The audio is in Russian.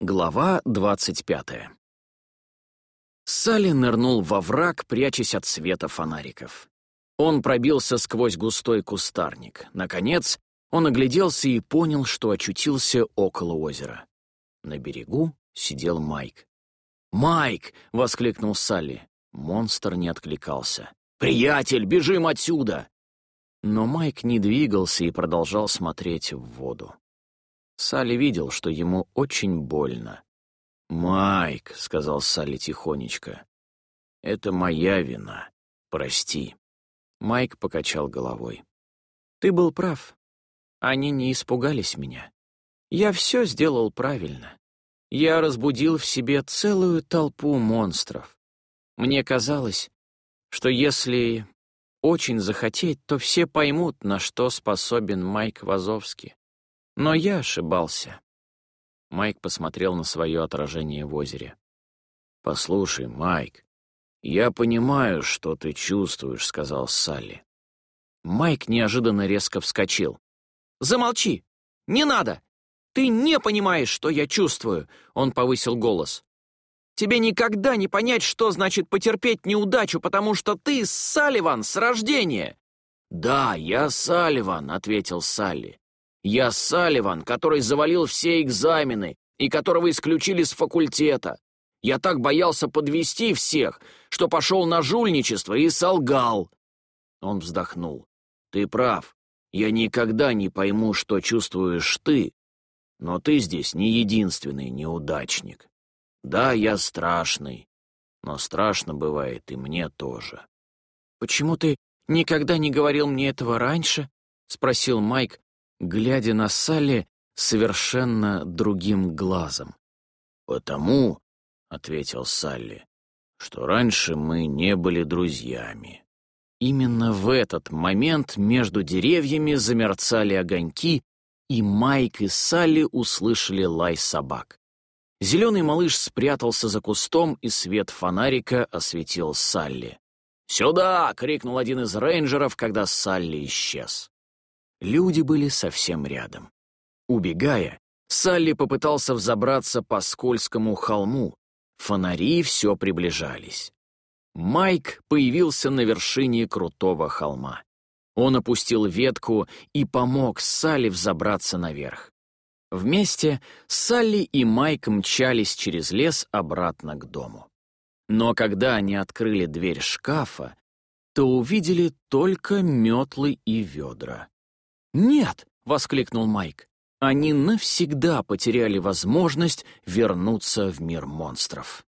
Глава двадцать пятая. Салли нырнул во враг, прячась от света фонариков. Он пробился сквозь густой кустарник. Наконец, он огляделся и понял, что очутился около озера. На берегу сидел Майк. «Майк!» — воскликнул Салли. Монстр не откликался. «Приятель, бежим отсюда!» Но Майк не двигался и продолжал смотреть в воду. Салли видел, что ему очень больно. «Майк», — сказал Салли тихонечко, — «это моя вина. Прости». Майк покачал головой. «Ты был прав. Они не испугались меня. Я все сделал правильно. Я разбудил в себе целую толпу монстров. Мне казалось, что если очень захотеть, то все поймут, на что способен Майк Вазовский. Но я ошибался. Майк посмотрел на свое отражение в озере. «Послушай, Майк, я понимаю, что ты чувствуешь», — сказал Салли. Майк неожиданно резко вскочил. «Замолчи! Не надо! Ты не понимаешь, что я чувствую!» Он повысил голос. «Тебе никогда не понять, что значит потерпеть неудачу, потому что ты Салливан с рождения!» «Да, я Салливан», — ответил Салли. Я Салливан, который завалил все экзамены и которого исключили с факультета. Я так боялся подвести всех, что пошел на жульничество и солгал. Он вздохнул. Ты прав. Я никогда не пойму, что чувствуешь ты, но ты здесь не единственный неудачник. Да, я страшный, но страшно бывает и мне тоже. «Почему ты никогда не говорил мне этого раньше?» — спросил Майк, глядя на Салли совершенно другим глазом. «Потому», — ответил Салли, — «что раньше мы не были друзьями». Именно в этот момент между деревьями замерцали огоньки, и Майк и Салли услышали лай собак. Зеленый малыш спрятался за кустом, и свет фонарика осветил Салли. «Сюда!» — крикнул один из рейнджеров, когда Салли исчез. Люди были совсем рядом. Убегая, Салли попытался взобраться по скользкому холму. Фонари все приближались. Майк появился на вершине крутого холма. Он опустил ветку и помог Салли взобраться наверх. Вместе Салли и Майк мчались через лес обратно к дому. Но когда они открыли дверь шкафа, то увидели только метлы и ведра. «Нет!» — воскликнул Майк. Они навсегда потеряли возможность вернуться в мир монстров.